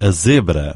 a zebra.